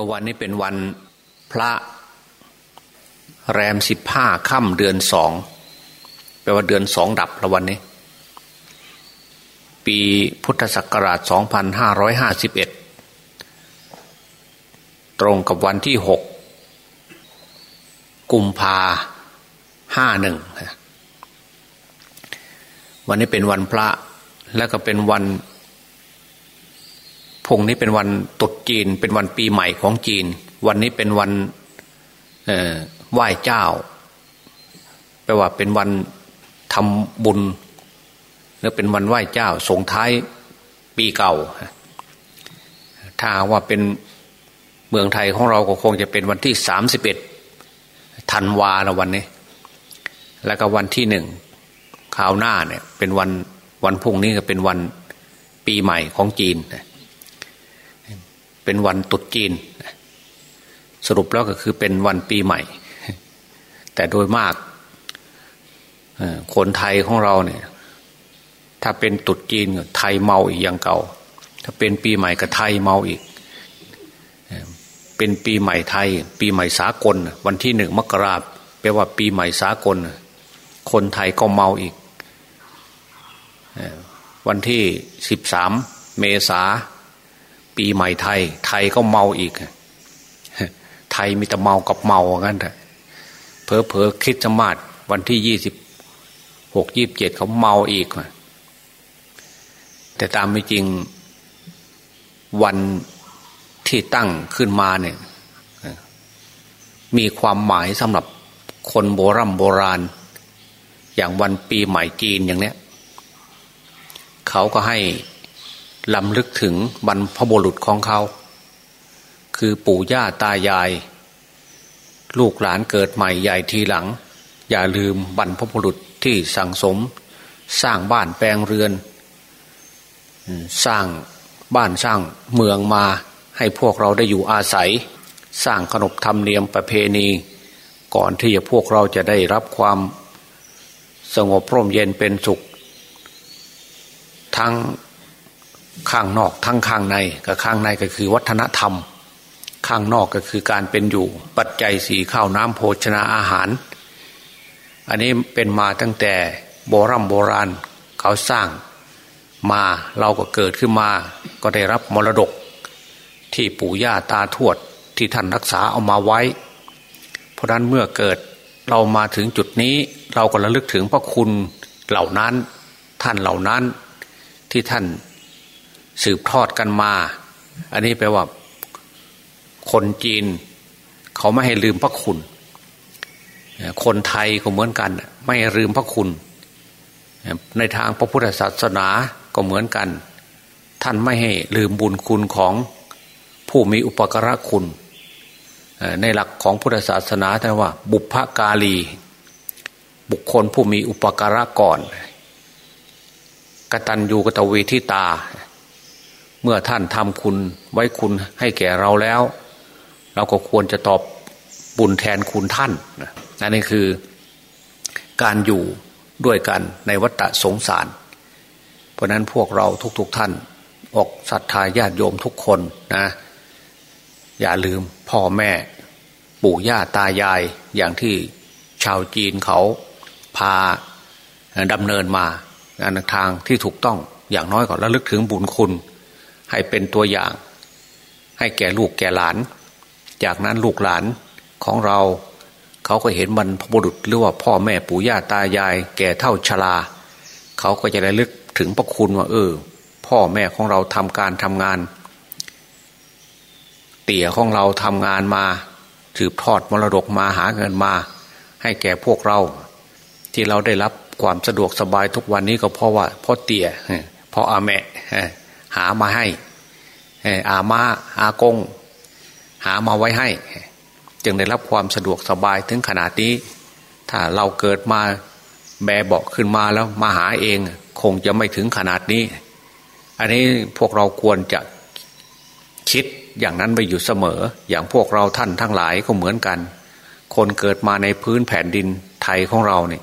วันนี้เป็นวันพระแรมสิบห้าค่ำเดือนสองแปลว่าเดือนสองดับละวันนี้ ปีพุทธศักราชสองพันห้าร้อยห้าสิบเอ็ดตรงกับวันที่หกกุมภาห้าหนึ่งวันนี้เป็นวันพระแล้วก็เป็นวัน พุ่งนี้เป็นวันตรุษจีน เป็นวันปีใหม่ของจีน วันนี้เป็นวันไหว้เจ้า แปลว่าเป็นวันทำบุญหรือเป็นวันไหว้เจ้าส่งท้ายปีเก่า ถ้าว่าเป็นเมืองไทยของเราก็คงจะเป็นวันที่สามสิบเอ็ดธันวาละวันนี้ แล้วก็วันที่หนึ่งข่าวหน้าเนี่ย เป็นวันวันพุ่งนี้ก็เป็นวันปีใหม่ของจีน เป็นวันตุดจีน สรุปแล้วก็คือเป็นวันปีใหม่ แต่โดยมากคนไทยของเราเนี่ย ถ้าเป็นตุดจีนไทยเมาอีกอย่างเก่า ถ้าเป็นปีใหม่ก็ไทยเมาอีก เป็นปีใหม่ไทย ปีใหม่สากล วันที่หนึ่งมกราแปลว่าปีใหม่สากล คนไทยก็เมาอีกวันที่สิบสามเมษา ปีใหม่ไทย ไทยก็เมาอีก ไทยมีแต่เมากับเมางั้นเถอะเพอเพอคิดสมาดวันที่ยี่สิบหกยี่บเจ็ดเขาเมาอีก แต่ตามไม่จริงวันที่ตั้งขึ้นมาเนี่ย มีความหมายสำหรับคนโบรโบราณ อย่างวันปีใหม่จีนอย่างเนี้ย เขาก็ให้ ลำลึกถึงบรรพบุรุษของเขา คือปู่ย่าตายาย ลูกหลานเกิดใหม่ใหญ่ทีหลัง อย่าลืมบรรพบุรุษที่สั่งสม สร้างบ้านแปลงเรือน สร้างบ้านสร้างเมืองมาให้พวกเราได้อยู่อาศัย สร้างขนบธรรมเนียมประเพณี ก่อนที่จะพวกเราจะได้รับความสงบร่มเย็นเป็นสุข ทั้ง ข้างนอกทั้งข้างในกับข้างในก็คือวัฒนธรรม ข้างนอกก็คือการเป็นอยู่ ปัจจัยสีข้าวน้ำโภชนาอาหาร อันนี้เป็นมาตั้งแต่โบรโบราณเขาสร้างมาเราก็เกิดขึ้นมา ก็ได้รับมรดก ที่ปู่ย่าตาทวดที่ท่านรักษาเอามาไว้ เพราะนั้นเมื่อเกิดเรามาถึงจุดนี้เราก็ระลึกถึงพระคุณเหล่านั้น ท่านเหล่านั้นที่ท่าน สืบทอดกันมา อันนี้แปลว่าคนจีน เขาไม่ให้ลืมพระคุณ คนไทยก็เหมือนกัน ไม่ลืมพระคุณ ในทางพระพุทธศาสนาก็เหมือนกัน ท่านไม่ให้ลืมบุญคุณของผู้มีอุปการะคุณ ในหลักของพุทธศาสนาท่านว่า บุพกาลี บุคคลผู้มีอุปการะก่อนกตัญญูกตเวทิตา เมื่อท่านทำคุณไว้คุณให้แก่เราแล้ว เราก็ควรจะตอบบุญแทนคุณท่านนั่นนี่คือการอยู่ด้วยกันในวัฏสงสาร เพราะนั้นพวกเราทุกๆทท่านออกศรัทธาญาติโยมทุกคนนะ อย่าลืมพ่อแม่ ปู่ย่าตายายอย่างที่ชาวจีนเขาพาดำเนินมาในทางที่ถูกต้องอย่างน้อยก็ระลึกถึงบุญคุณ ให้เป็นตัวอย่าง ให้แก่ลูกแก่หลาน จากนั้นลูกหลานของเรา เขาก็เห็นบรรพบุรุษหรือว่าพ่อแม่ปู่ย่าตายาย แก่เท่าชราเขาก็จะได้ลึกถึงพระคุณว่า เออ พ่อแม่ของเราทำการทำงาน เตี่ยของเราทำงานมาถืบทอดมรดกมาหาเงินมา ให้แก่พวกเรา ที่เราได้รับความสะดวกสบายทุกวันนี้ก็เพราะว่าพ่อเตี่ยพ่ออาแม่ หามาให้อามาอากง หามาไว้ให้ จึงได้รับความสะดวกสบายถึงขนาดนี้ ถ้าเราเกิดมาแบเบาขึ้นมาแล้วมาหาเอง คงจะไม่ถึงขนาดนี้ อันนี้พวกเราควรจะคิดอย่างนั้นไปอยู่เสมอ อย่างพวกเราท่านทั้งหลายก็เหมือนกัน คนเกิดมาในพื้นแผ่นดินไทยของเราเนี่ย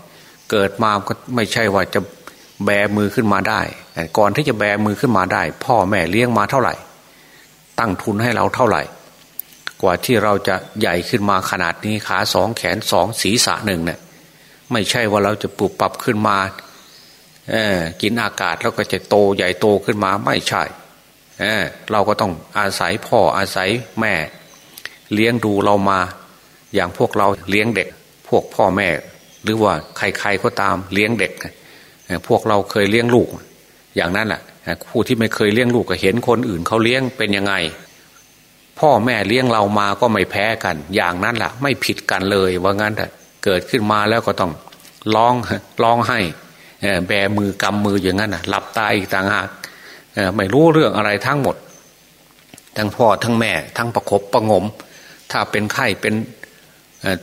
เกิดมาก็ไม่ใช่ว่าจะ แบมือขึ้นมาได้ ก่อนที่จะแบมือขึ้นมาได้ พ่อแม่เลี้ยงมาเท่าไหร่ ตั้งทุนให้เราเท่าไหร่ กว่าที่เราจะใหญ่ขึ้นมาขนาดนี้ขาสองแขนสองศีรษะหนึ่งเนี่ยไม่ใช่ว่าเราจะปรับปรับขึ้นมาเออกินอากาศแล้วก็จะโตใหญ่โตขึ้นมาไม่ใช่เออเราก็ต้องอาศัยพ่ออาศัยแม่ เลี้ยงดูเรามา อย่างพวกเราเลี้ยงเด็ก พวกพ่อแม่ หรือว่าใครๆก็ตามเลี้ยงเด็ก พวกเราเคยเลี้ยงลูก อย่างนั้นแหละผู้ที่ไม่เคยเลี้ยงลูกก็เห็นคนอื่นเขาเลี้ยงเป็นยังไง พ่อแม่เลี้ยงเรามาก็ไม่แพ้กัน อย่างนั้นแหละไม่ผิดกันเลยว่างั้นแต่เกิดขึ้นมาแล้วก็ต้องร้องร้องให้แบมือกำมืออย่างนั้นหลับตาอีกต่างหากไม่รู้เรื่องอะไรทั้งหมด ทั้งพ่อทั้งแม่ ทั้งประครบประงม ถ้าเป็นไข้เป็น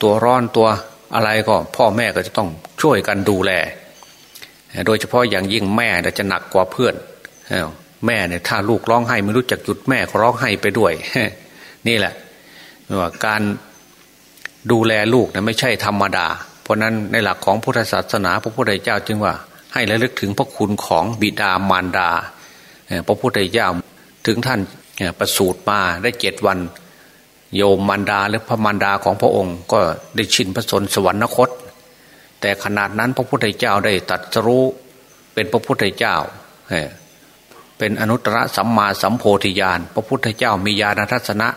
ตัวร้อนตัวอะไรก็ พ่อแม่ก็จะต้องช่วยกันดูแล โดยเฉพาะอย่างยิ่งแม่จะหนักกว่าเพื่อนแม่เนี่ยถ้าลูกร้องไห้ไม่รู้จักหยุดแม่ก็ร้องไห้ไปด้วย นี่แหละว่าการดูแลลูกนะไม่ใช่ธรรมดา เพราะนั้นในหลักของพุทธศาสนา พระพุทธเจ้าจึงว่า ให้ระลึกถึงพระคุณของบิดามารดาพระพุทธเจ้าถึงท่านประสูติมาได้เจ็ดวัน โยมมารดาหรือพระมารดาของพระองค์ ก็ได้ชินพระสนสวรรคต แต่ขนาดนั้นพระพุทธเจ้าได้ตัดรู้เป็นพระพุทธเจ้าเป็นอนุตตรสัมมาสัมโพธิญาณพระพุทธเจ้ามีญาณทัศนะ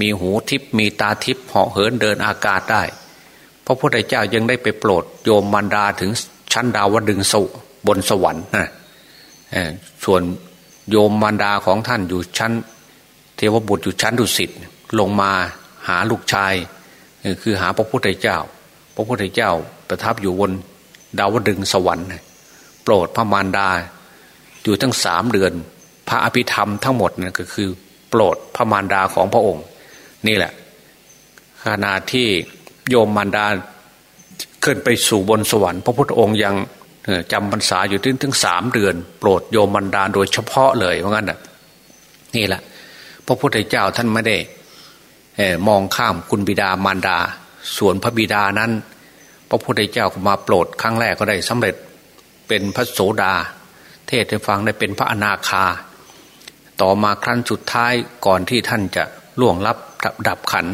มีหูทิพมีตาทิพเหาะเหินเดินอากาศได้ พระพุทธเจ้ายังได้ไปโปรดโยมมารดาถึงชั้นดาวดึงสุบนสวรรค์นะส่วนโยมมารดาของท่านอยู่ชั้น เทวบุตรอยู่ชั้นดุสิตลงมาหาลูกชาย คือหาพระพุทธเจ้า พระพุทธเจ้าประทับอยู่บนดาวดึงสวรรค์ โปรดพระมารดา อยู่ทั้งสามเดือน พระอภิธรรมทั้งหมดนั่นก็คือ โปรดพระมารดาของพระองค์ นี่แหละ ขณะที่โยมมารดาขึ้นไปสู่บนสวรรค์ พระพุทธองค์ยังจำพรรษาอยู่ถึงถึงสามเดือน โปรดโยมมารดาโดยเฉพาะเลยว่าะงั้นนี่แหละพระพุทธเจ้าท่านไม่ได้มองข้ามคุณบิดามารดา ส่วนพระบิดานั้น พระพุทธเจ้ามาโปรดครั้งแรกก็ได้สำเร็จเป็นพระโสดา เทศให้ฟังได้เป็นพระอนาคา ต่อมาครั้นสุดท้ายก่อนที่ท่านจะล่วงลับดับขัน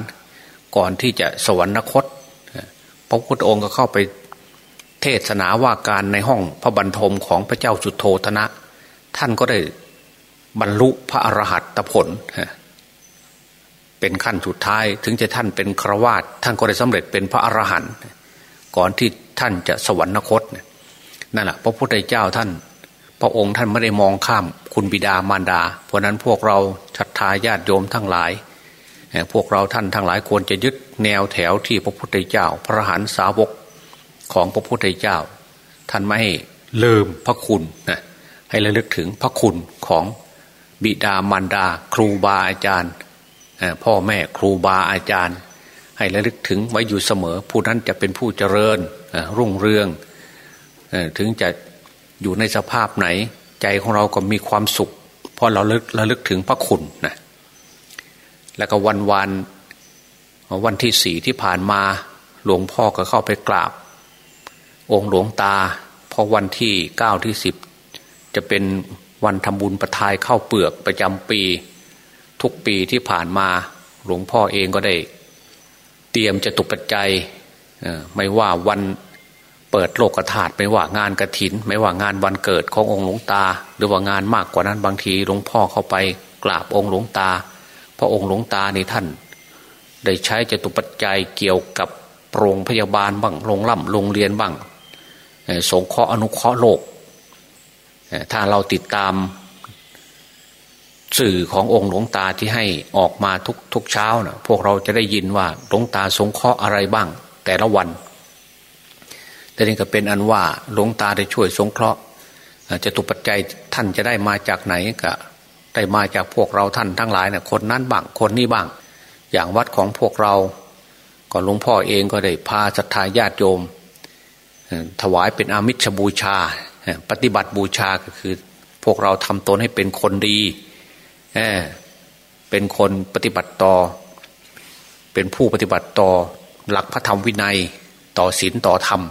ก่อนที่จะสวรรคต พระพุทธองค์ก็เข้าไปเทศนาว่าการในห้องพระบรรทมของพระเจ้าจุโธธนะ ท่านก็ได้บรรลุพระอรหัตผล เป็นขั้นสุดท้าย ถึงจะท่านเป็นครวาตท่านก็ได้สำเร็จเป็นพระอรหันต์ก่อนที่ท่านจะสวรรคตนั่นแหละพระพุทธเจ้าท่าน พระองค์ท่านไม่ได้มองข้ามคุณบิดามารดา เพราะนั้นพวกเราศรัทธาญาติโยมทั้งหลาย พวกเราท่านทั้งหลายควรจะยึดแนวแถวที่พระพุทธเจ้า พระหันสาวกของพระพุทธเจ้า ท่านไม่ให้ลืมพระคุณนะให้ระลึกถึงพระคุณของบิดามารดา ครูบาอาจารย์ พ่อแม่ครูบาอาจารย์ ให้ระลึกถึงไว้อยู่เสมอ ผู้นั้นจะเป็นผู้เจริญรุ่งเรืองถึงจะอยู่ในสภาพไหน ใจของเราก็มีความสุขเพราะเราลึกระลึกถึงพระคุณนะแล้วก็วันวันวันที่สี่ที่ผ่านมาหลวงพ่อก็เข้าไปกราบ องค์หลวงตาพราะวันที่เก้าที่สิบจะเป็นวันทำบุญประทายเข้าเปลือกประจำปี ทุกปีที่ผ่านมาหลวงพ่อเองก็ได้ เตรียมจะตุปัจจัยไม่ว่าวันเปิดโลกธาตุไม่ว่างานกระถิน ไม่ว่างานวันเกิดขององค์หลวงตา หรือว่างานมากกว่านั้นบางทีหลวงพ่อเข้าไปกราบองค์หลวงตา พระองค์หลวงตาในท่าน ได้ใช้จตุปัจจัยเกี่ยวกับโรงพยาบาลบ้างโรงล่ำโรงเรียนบ้างสงเคราะห์อนุเคราะห์โลก ถ้าเราติดตาม สื่อขององค์หลวงตาที่ให้ออกมาทุกทุกเช้านะพวกเราจะได้ยินว่าหลวงตาสงเคราะห์อะไรบ้าง แต่ละวัน แต่นี่ก็เป็นอันว่าหลวงตาได้ช่วยสงเคราะห์จะตุปัจจัยท่านจะได้มาจากไหนก็ได้มาจากพวกเราท่านทั้งหลายนะคนนั้นบ้างคนนี้บ้าง อย่างวัดของพวกเราก็หลวงพ่อเองก็ได้พาศรัทธาญาติโยม ถวายเป็นอามิชบูชา ปฏิบัติบูชาก็คือ พวกเราทำตนให้เป็นคนดี เป็นคนปฏิบัติต่อ เป็นผู้ปฏิบัติต่อหลักพระธรรมวินัยต่อศีลต่อธรรม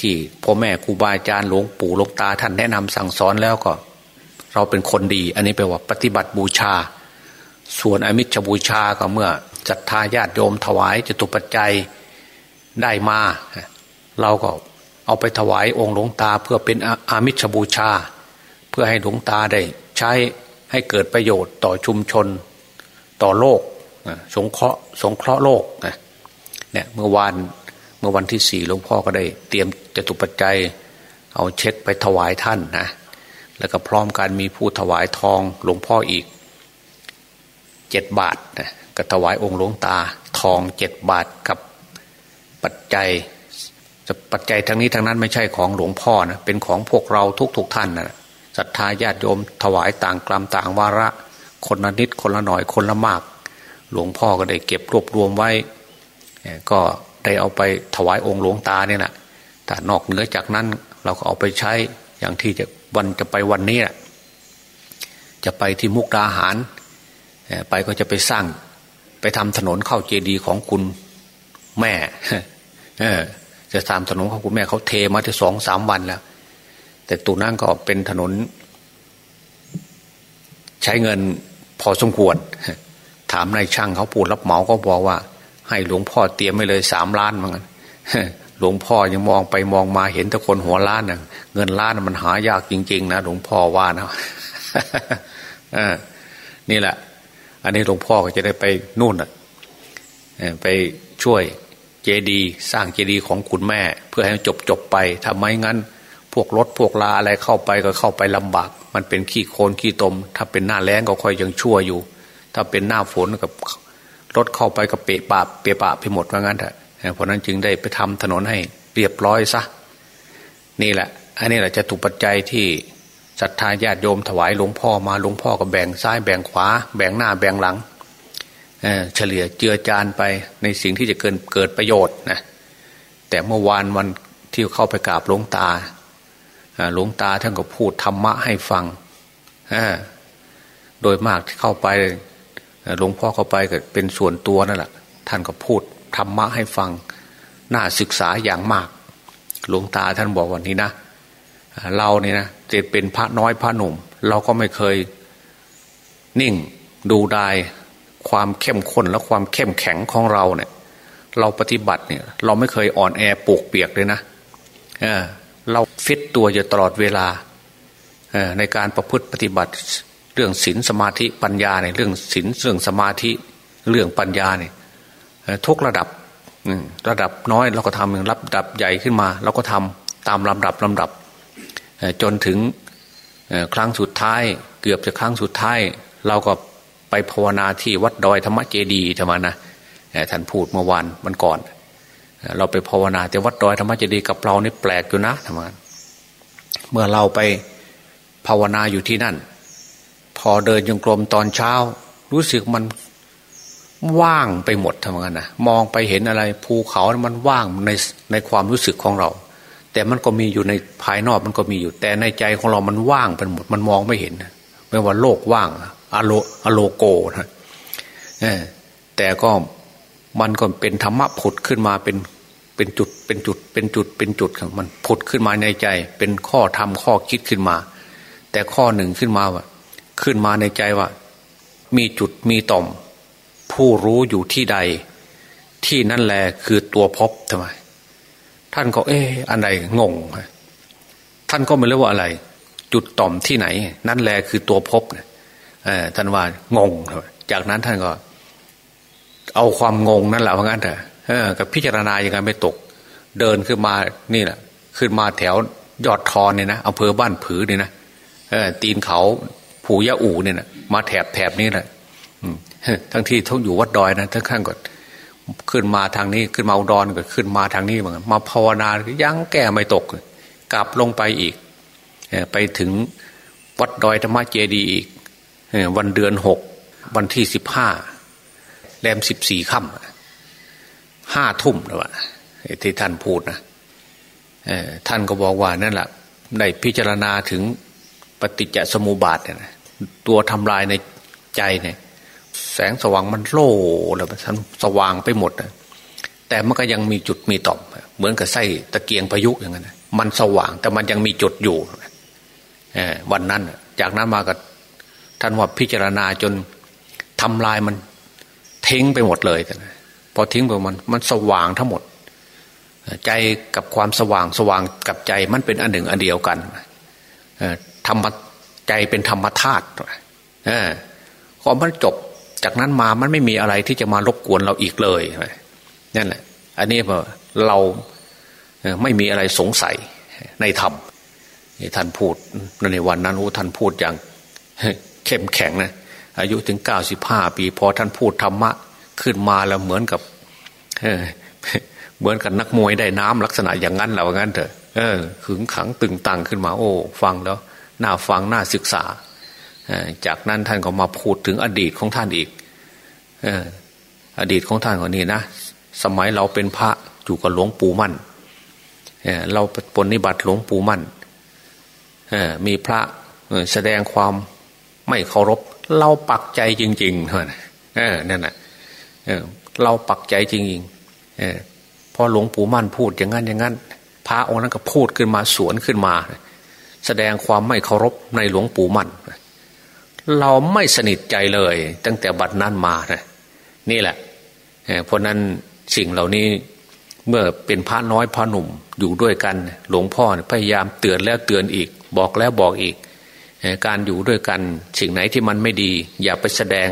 ที่พ่อแม่ครูบาอาจารย์หลวงปู่หลวงตาท่านแนะนำสั่งสอนแล้วก็ เราเป็นคนดี อันนี้แปลว่าปฏิบัติบูชา ส่วนอมิชบูชาก็เมื่อศรัทธาญาติโยมถวายจตุปัจจัยได้มา เราก็เอาไปถวายองค์หลวงตาเพื่อเป็นอามิชบูชา เพื่อให้หลวงตาได้ใช้ ให้เกิดประโยชน์ต่อชุมชน ต่อโลกสงเคราะห์สงเคราะห์โลกเนี่ยเมื่อวานเมื่อวันที่สี่หลวงพ่อก็ได้ เตรียมจตุปัจจัย เอาเช็คไปถวายท่านนะแล้วก็พร้อมกันมีผู้ถวายทองหลวงพ่ออีกเจ็ดบาทนะก็ถวายองค์หลวงตาทองเจ็ดบาทกับปัจจัยปัจจัยทั้งนี้ทั้งนั้นไม่ใช่ของหลวงพ่อนะเป็นของพวกเราทุกๆทท่านนะ ศรัทธาญาติโยมถวายต่างกลัมต่างวาระ คนละนิดคนละหน่อยคนละมาก หลวงพ่อก็ได้เก็บรวบรวมไว้ ก็ได้เอาไปถวายองค์หลวงตาเนี่ยแหละแต่นอกเหนือจากนั้นเราก็เอาไปใช้อย่างที่จะวันจะไปวันนี้จะไปที่มุกดาหาร ไปก็จะไปสร้างไปทำถนนเข้าเจดีย์ของคุณแม่จะตามถนนของคุณแม่เขาเทมาที่สองสามวันแล้ว แต่ตัวนั้นก็เป็นถนน ใช้เงินพอสมควร ถามนายช่างเขาปูดรับเหมาก็บอกว่า ให้หลวงพ่อเตรียมไว้เลยสามล้านเหมือนกันหลวงพ่อยังมองไปมองมาเห็นแต่คนหัวล้านน่ะเงินล้านมันหายากจริง ๆ นะหลวงพ่อว่านะนี่แหละ อันนี้หลวงพ่อก็จะได้ไปนู่นไปช่วยเจดี สร้างเจดีของคุณแม่ เพื่อให้จบจบไปทำไมงั้น พวกรถพวกลาอะไรเข้าไปก็เข้าไปลำบาก มันเป็นขี้โคลนขี้ตม ถ้าเป็นหน้าแล้งก็ค่อยยังชั่วอยู่ ถ้าเป็นหน้าฝนกับรถเข้าไปก็เปะปะเปะปะไปหมดว่างั้นเถอะเพราะนั้นจึงได้ไปทำถนนให้เรียบร้อยซะนี่แหละ อันนี้แหละจะถูกปัจจัยที่ศรัทธาญาติโยมถวายหลวงพ่อมาหลวงพ่อก็แบ่งซ้ายแบ่งขวา แบ่งหน้าแบ่งหลังเเฉลี่ยเจือจานไปในสิ่งที่จะเกิดเกิดประโยชน์นะแต่เมื่อวานวันที่เข้าไปกราบหลวงตา หลวงตาท่านก็พูดธรรมะให้ฟังโดยมากที่เข้าไปหลวงพ่อเข้าไปก็เป็นส่วนตัวนั่นแหละท่านก็พูดธรรมะให้ฟังน่าศึกษาอย่างมาก หลวงตาท่านบอกวันนี้นะเราเนี่ยนะจะเป็นพระน้อยพระหนุ่ม เราก็ไม่เคยนิ่งดูดายความเข้มข้นและความเข้มแข็งของเราเนี่ย เราปฏิบัติเนี่ย เราไม่เคยอ่อนแอปลูกเปียกเลยนะเออเรา ฟิตตัวอยู่ตลอดเวลาในการประพฤติปฏิบัติเรื่องศีลสมาธิปัญญาเนี่ยเรื่องศีลเรื่องสมาธิเรื่องปัญญาเนี่ยทุกระดับระดับน้อยเราก็ทำอย่างระดับใหญ่ขึ้นมาเราก็ทำตามลำดับลำดับ จนถึงครั้งสุดท้าย เกือบจะครั้งสุดท้าย เราก็ไปภาวนาที่วัดดอยธรรมเจดีธรรมนะท่านพูดเมื่อวานมันก่อน เราไปภาวนาแต่วัดดอยธรรมเจดีกับเรานี่แปลกอยู่นะธรรมน เมื่อเราไปภาวนาอยู่ที่นั่น พอเดินยงกลมตอนเช้า รู้สึกมันว่างไปหมดทำงานนะมองไปเห็นอะไรภูเขามันว่างในในความรู้สึกของเรา แต่มันก็มีอยู่ในภายนอกมันก็มีอยู่ แต่ในใจของเรามันว่างไปหมด มันมองไม่เห็นไม่ว่าโลกว่างอะโลอะโลโกนะแต่ก็มันก็เป็นธรรมะผุดขึ้นมาเป็น เป็นจุดเป็นจุดเป็นจุดเป็นจุดของมันผุดขึ้นมาในใจ เป็นข้อธรรมข้อคิดขึ้นมา แต่ข้อหนึ่งขึ้นมาว่าขึ้นมาในใจว่า มีจุดมีต่อม ผู้รู้อยู่ที่ใด ที่นั่นแหละคือตัวพบทำไม ท่านก็ เอ๊ะอะไรงงท่านก็ไม่รู้ว่าอะไร จุดต่อมที่ไหน นั่นแหละคือตัวพบเออท่านว่างงจากนั้นท่านก็ เอาความงงนั่นแหละเพราะงั้นเถอะ เออกับพิจารณาอย่างไรไม่ตก เดินขึ้นมานี่แหละขึ้นมาแถวยอดทอนเนี่ยนะอำเภอบ้านผือเนี่ยนะเออตีนเขาผูยะอู่เนี่ยนะมาแถบแถบนี้แหละทั้งที่ท้องอยู่วัดดอยนะทั้งข้างก็ขึ้นมาทางนี้ขึ้นมาอุดรก็ขึ้นมาทางนี้เหมือนกันมาภาวนายังแก้ไม่ตก กลับลงไปอีกไปถึงวัดดอยธรรมเจดีอีกวันเดือนหกวันที่สิบห้าแรมสิบสี่ค่ำ ห้าทุ่มนะวะที่ท่านพูดนะท่านก็บอกว่านั่นแหละได้พิจารณาถึงปฏิจจสมุปบาทเนี่ยตัวทำลายในใจเนี่ย แสงสว่างมันโล่แล้วมันสว่างไปหมดแต่มันก็ยังมีจุดมีต่อม เหมือนกับไส้ตะเกียงพายุอย่างนั้นมันสว่างแต่มันยังมีจุดอยู่วันนั้น จากนั้นมาก็ท่านว่าพิจารณาจนทำลายมันทิ้งไปหมดเลย พอทิ้งไปมันมันสว่างทั้งหมด ใจกับความสว่างสว่างกับใจมันเป็นอันหนึ่งอันเดียวกันธรรมใจเป็นธรรมธาตุพอมันจบจากนั้นมามันไม่มีอะไรที่จะมารบกวนเราอีกเลยนั่นแหละ อันนี้เราไม่มีอะไรสงสัยในธรรมท่านพูดในวันนั้นโอ้ท่านพูดอย่างเข้มแข็งนะอายุถึงเก้าสิบห้าปี พอท่านพูดธรรมะ ขึ้นมาแล้วเหมือนกับเหมือนกับนักมวยได้น้ำลักษณะอย่างนั้นแล้วงั้นเถอะเออขึงขังตึงตังขึ้นมาโอ้ ฟังแล้วน่าฟังน่าศึกษาจากนั้นท่านก็มาพูดถึงอดีตของท่านอีกอดีตของท่านคนนี้นะสมัยเราเป็นพระอยู่กับหลวงปู่มั่นเราปฏิบัติหลวงปู่มั่นมีพระแสดงความไม่เคารพ เราปักใจจริงๆเออนั่นแหละ เราปักใจจริงๆพอหลวงปู่มั่นพูดอย่างนั้นอย่างนั้น พระองค์นั้นก็พูดขึ้นมาสวนขึ้นมา แสดงความไม่เคารพในหลวงปู่มั่น เราไม่สนิทใจเลย ตั้งแต่บัดนั้นมานะนี่แหละเพราะนั้นสิ่งเหล่านี้เมื่อเป็นพระน้อยพระหนุ่มอยู่ด้วยกัน หลวงพ่อพยายามเตือนแล้วเตือนอีก บอกแล้วบอกอีก การอยู่ด้วยกัน สิ่งไหนที่มันไม่ดี อย่าไปแสดง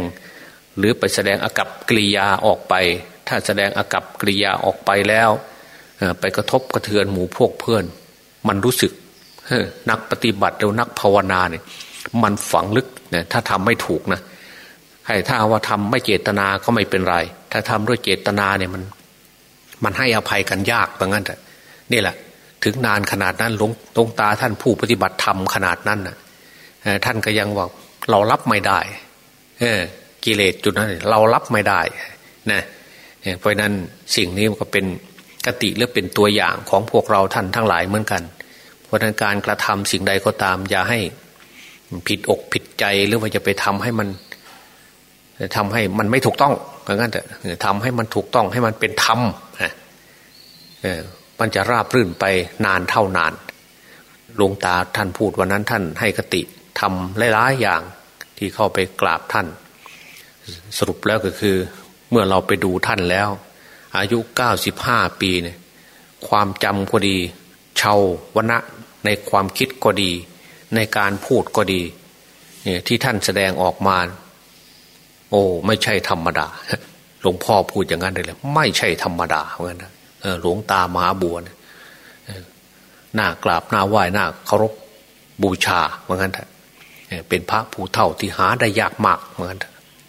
หรือไปแสดงอากับกิริยาออกไป ถ้าแสดงอากับกิริยาออกไปแล้วไปกระทบกระเทือนหมู่พวกเพื่อน มันรู้สึกนักปฏิบัติแล้วนักภาวนาเนี่ย มันฝังลึกเนี่ยถ้าทำไม่ถูกนะให้ถ้าว่าทำไม่เจตนาก็ไม่เป็นไร ถ้าทำด้วยเจตนาเนี่ยมัน มันให้อภัยกันยากแบบนั้นแต่นี่แหละ ถึงนานขนาดนั้นลงลงตาท่านผู้ปฏิบัติธรรมขนาดนั้นนะท่านก็ยังบอกเรารับไม่ได้ เออ กิเลสจุดนั้นเรารับไม่ได้นะเพราะนั้นสิ่งนี้มันก็เป็นกติหรือเป็นตัวอย่างของพวกเราท่านทั้งหลายเหมือนกัน เพราะนั้นการกระทำสิ่งใดก็ตาม อย่าให้ผิดอกผิดใจหรือว่าจะไปทำให้มันทำให้มันไม่ถูกต้องเพราะงั้นแต่ทำให้มันถูกต้องให้มันเป็นธรรมมันจะราบรื่นไปนานเท่านานหลวงตาท่านพูดวันนั้นท่านให้กติทำหลายๆอย่างที่เข้าไปกราบท่าน สรุปแล้วก็คือ เมื่อเราไปดูท่านแล้ว อายุเก้าสิบห้าปีเนี่ยความจำก็ดีเชาวนะ ในความคิดก็ดี ในการพูดก็ดีเนี่ยที่ท่านแสดงออกมา โอ้ ไม่ใช่ธรรมดา หลวงพ่อพูดอย่างนั้นเลยไม่ใช่ธรรมดาเหมือนกันหลวงตามหาบัวหน้ากราบหน้าไหว้หน้าเคารพบูชาเหมือนกันเป็นพระผู้เท่าที่หาได้ยากมากเหมือนกัน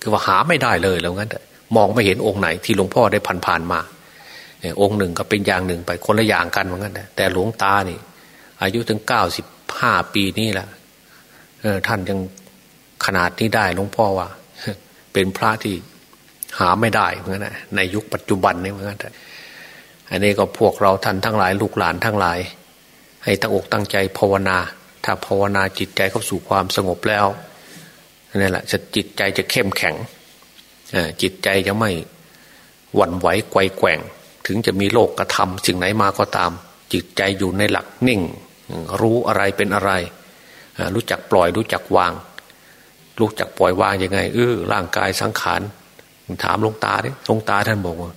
คือว่าหาไม่ได้เลยแล้วงั้นมองไม่เห็นองค์ไหนที่หลวงพ่อได้ผ่านผ่านมาองค์หนึ่งก็เป็นอย่างหนึ่งไปคนละอย่างกันเหมือนกันแต่หลวงตานี่ อายุถึงเก้าสิบห้าปีนี่แหละท่านยังขนาดนี้ได้หลวงพ่อว่า เป็นพระที่หาไม่ได้เหมือนกันในยุคปัจจุบันนี่เหมือนกันอันนี้ก็พวกเราท่านทั้งหลาย ลูกหลานทั้งหลาย ให้ตั้งอกตั้งใจภาวนา ถ้าภาวนาจิตใจเข้าสู่ความสงบแล้ว นี่แหละจะจิตใจจะเข้มแข็งจิตใจจะไม่หวั่นไหวไกวแกว่ง ถึงจะมีโลกกระทำสิ่งไหนมาก็ตาม จิตใจอยู่ในหลักนิ่ง รู้อะไรเป็นอะไร รู้จักปล่อยรู้จักวาง รู้จักปล่อยวางยังไงเออร่างกายสังขารถามลงตาดิลงตาท่านบอกว่า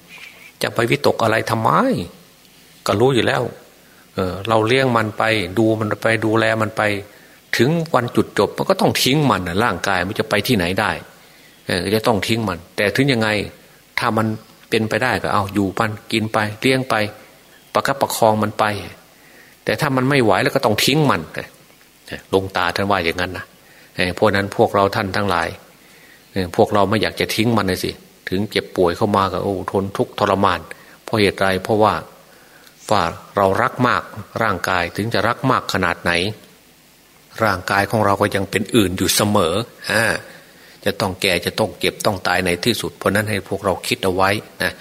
จะไปวิตกอะไรทำไม ก็รู้อยู่แล้ว เออเราเลี้ยงมันไป ดูมันไปดูแลมันไป ถึงวันจุดจบมันก็ต้องทิ้งมันร่างกายมันจะไปที่ไหนได้เออจะต้องทิ้งมัน แต่ถึงยังไงถ้ามันเป็นไปได้ก็เอาอยู่มันกินไปเลี้ยงไป ประคับประคองมันไป แต่ถ้ามันไม่ไหวแล้วก็ต้องทิ้งมันลงตาท่านว่าอย่างนั้นนะเพราะนั้นพวกเราท่านทั้งหลายพวกเราไม่อยากจะทิ้งมันเลยสิ ถึงเจ็บป่วยเข้ามาก็โอ้ทนทุกข์ทรมาน เพราะเหตุไรเพราะว่าว่าเรารักมากร่างกายถึงจะรักมากขนาดไหน ร่างกายของเราก็ยังเป็นอื่นอยู่เสมออ่าจะต้องแก่จะต้องเก็บต้องตายในที่สุด เพราะนั้นให้พวกเราคิดเอาไว้นะ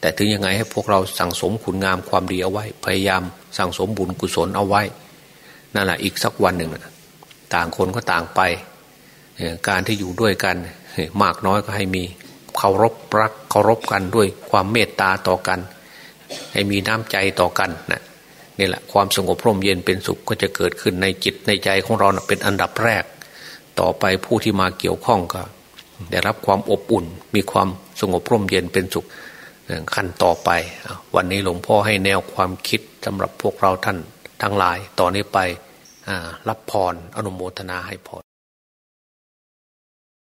แต่ถึงยังไงให้พวกเราสั่งสมคุณงามความดีเอาไว้ พยายามสั่งสมบุญกุศลเอาไว้นั่นแหละอีกสักวันหนึ่งต่างคนก็ต่างไป การที่อยู่ด้วยกัน มากน้อยก็ให้มีเคารพรักเคารพกันด้วยความเมตตาต่อกัน ให้มีน้ำใจต่อกันนะ นี่แหละความสงบพร่มเย็นเป็นสุขก็จะเกิดขึ้นในจิตในใจของเราเป็นอันดับแรก ต่อไปผู้ที่มาเกี่ยวข้องก็ได้รับความอบอุ่น มีความสงบร่มเย็นเป็นสุขขั้นต่อไป วันนี้หลวงพ่อให้แนวความคิดสำหรับพวกเราท่านทั้งหลาย ต่อนนี้ไปรับพรออนุโมทนาให้พร